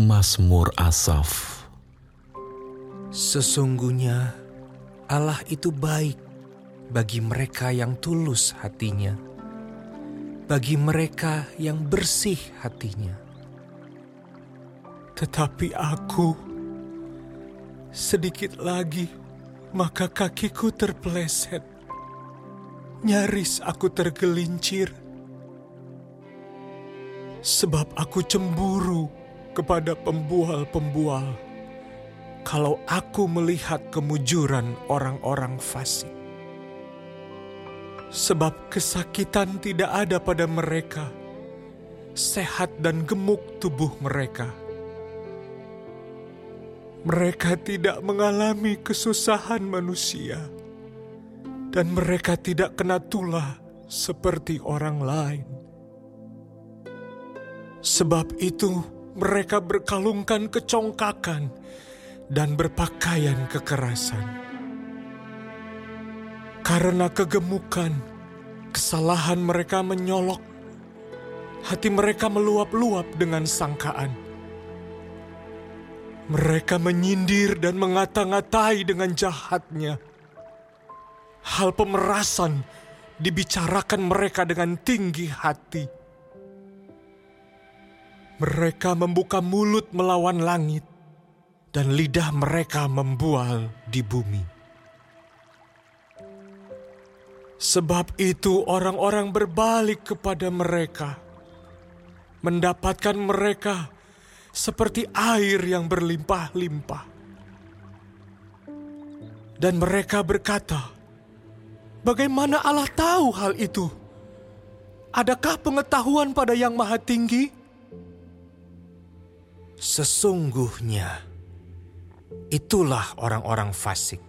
Mazmur Asaf Sesungguhnya Allah itu baik bagi mereka yang tulus hatinya, bagi mereka yang bersih hatinya. Tetapi aku, sedikit lagi, maka kakiku terpeleset. Nyaris aku tergelincir. Sebab aku cemburu kepada pembual-pembual. Kalau aku melihat kemujuran orang-orang fasik, sebab kesakitan tidak ada pada mereka, sehat dan gemuk tubuh mereka. Mereka tidak mengalami kesusahan manusia, dan mereka tidak kena tulah seperti orang lain. Sebab itu, mereka berkalungkan kecongkakan dan berpakaian kekerasan. Karena kegemukan, kesalahan mereka menyolok, hati mereka meluap-luap dengan sangkaan. Mereka menyindir dan mengata-ngatai dengan jahatnya. Hal pemerasan dibicarakan mereka dengan tinggi hati mereka membuka mulut melawan langit, dan lidah mereka membual di bumi. Sebab itu, orang-orang berbalik kepada mereka, mendapatkan mereka seperti air yang berlimpah-limpah, dan mereka berkata, "Bagaimana Allah tahu hal itu? Adakah pengetahuan pada Yang Maha Tinggi?" Sesungguhnya, itulah orang-orang fasik.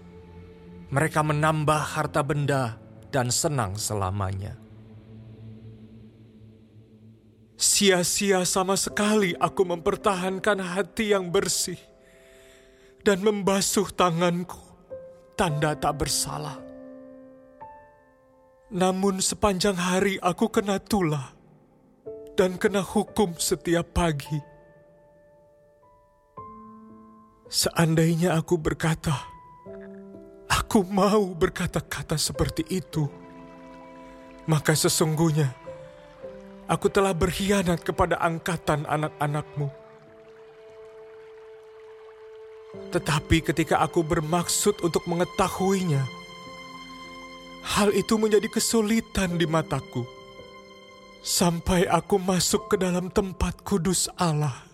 Mereka menambah harta benda dan senang selamanya. Sia-sia sama sekali aku mempertahankan hati yang bersih dan membasuh tanganku, tanda tak bersalah. Namun sepanjang hari aku kena tulah dan kena hukum setiap pagi Seandainya aku berkata, aku mau berkata-kata seperti itu, maka sesungguhnya aku telah berkhianat kepada angkatan anak-anakmu. Tetapi ketika aku bermaksud untuk mengetahuinya, hal itu menjadi kesulitan di mataku. Sampai aku masuk ke dalam tempat kudus Allah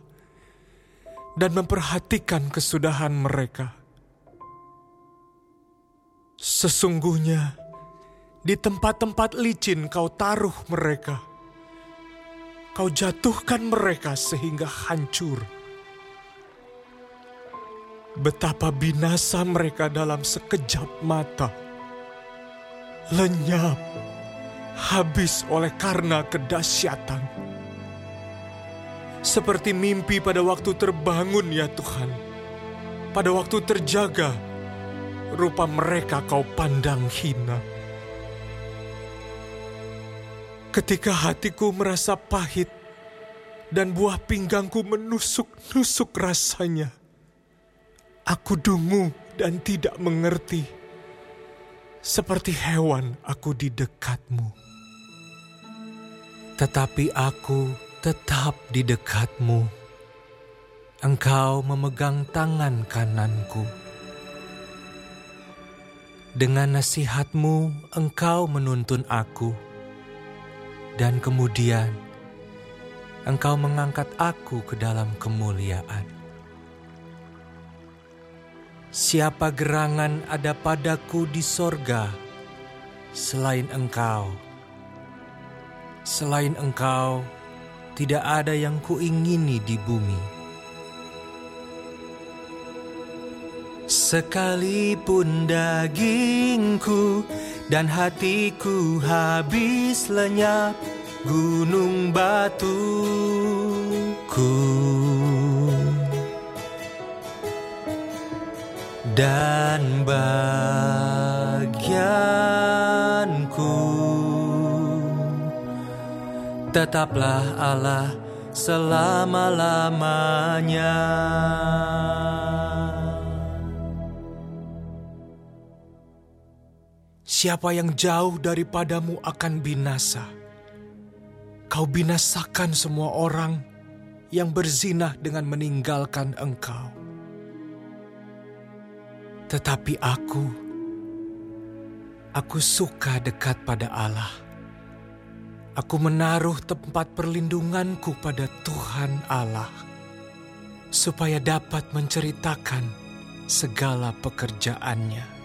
dan memperhatikan kesudahan mereka. Sesungguhnya, di tempat-tempat licin kau taruh mereka. Kau jatuhkan mereka sehingga hancur. Betapa binasa mereka dalam sekejap mata. Lenyap, habis oleh karena kedahsyatan seperti mimpi pada waktu terbangun ya Tuhan. Pada waktu terjaga, rupa mereka kau pandang hina. Ketika hatiku merasa pahit dan buah pinggangku menusuk-nusuk rasanya, aku dungu dan tidak mengerti. Seperti hewan aku di dekatmu. Tetapi aku tetap di dekatmu. Engkau memegang tangan kananku. Dengan nasihatmu, engkau menuntun aku. Dan kemudian, engkau mengangkat aku ke dalam kemuliaan. Siapa gerangan ada padaku di sorga selain engkau? Selain engkau, tidak ada yang kuingini di bumi. Sekalipun dagingku dan hatiku habis lenyap gunung batuku dan bagianku tetaplah Allah selama-lamanya. Siapa yang jauh daripadamu akan binasa. Kau binasakan semua orang yang berzinah dengan meninggalkan engkau. Tetapi aku, aku suka dekat pada Allah. Aku menaruh tempat perlindunganku pada Tuhan Allah, supaya dapat menceritakan segala pekerjaannya.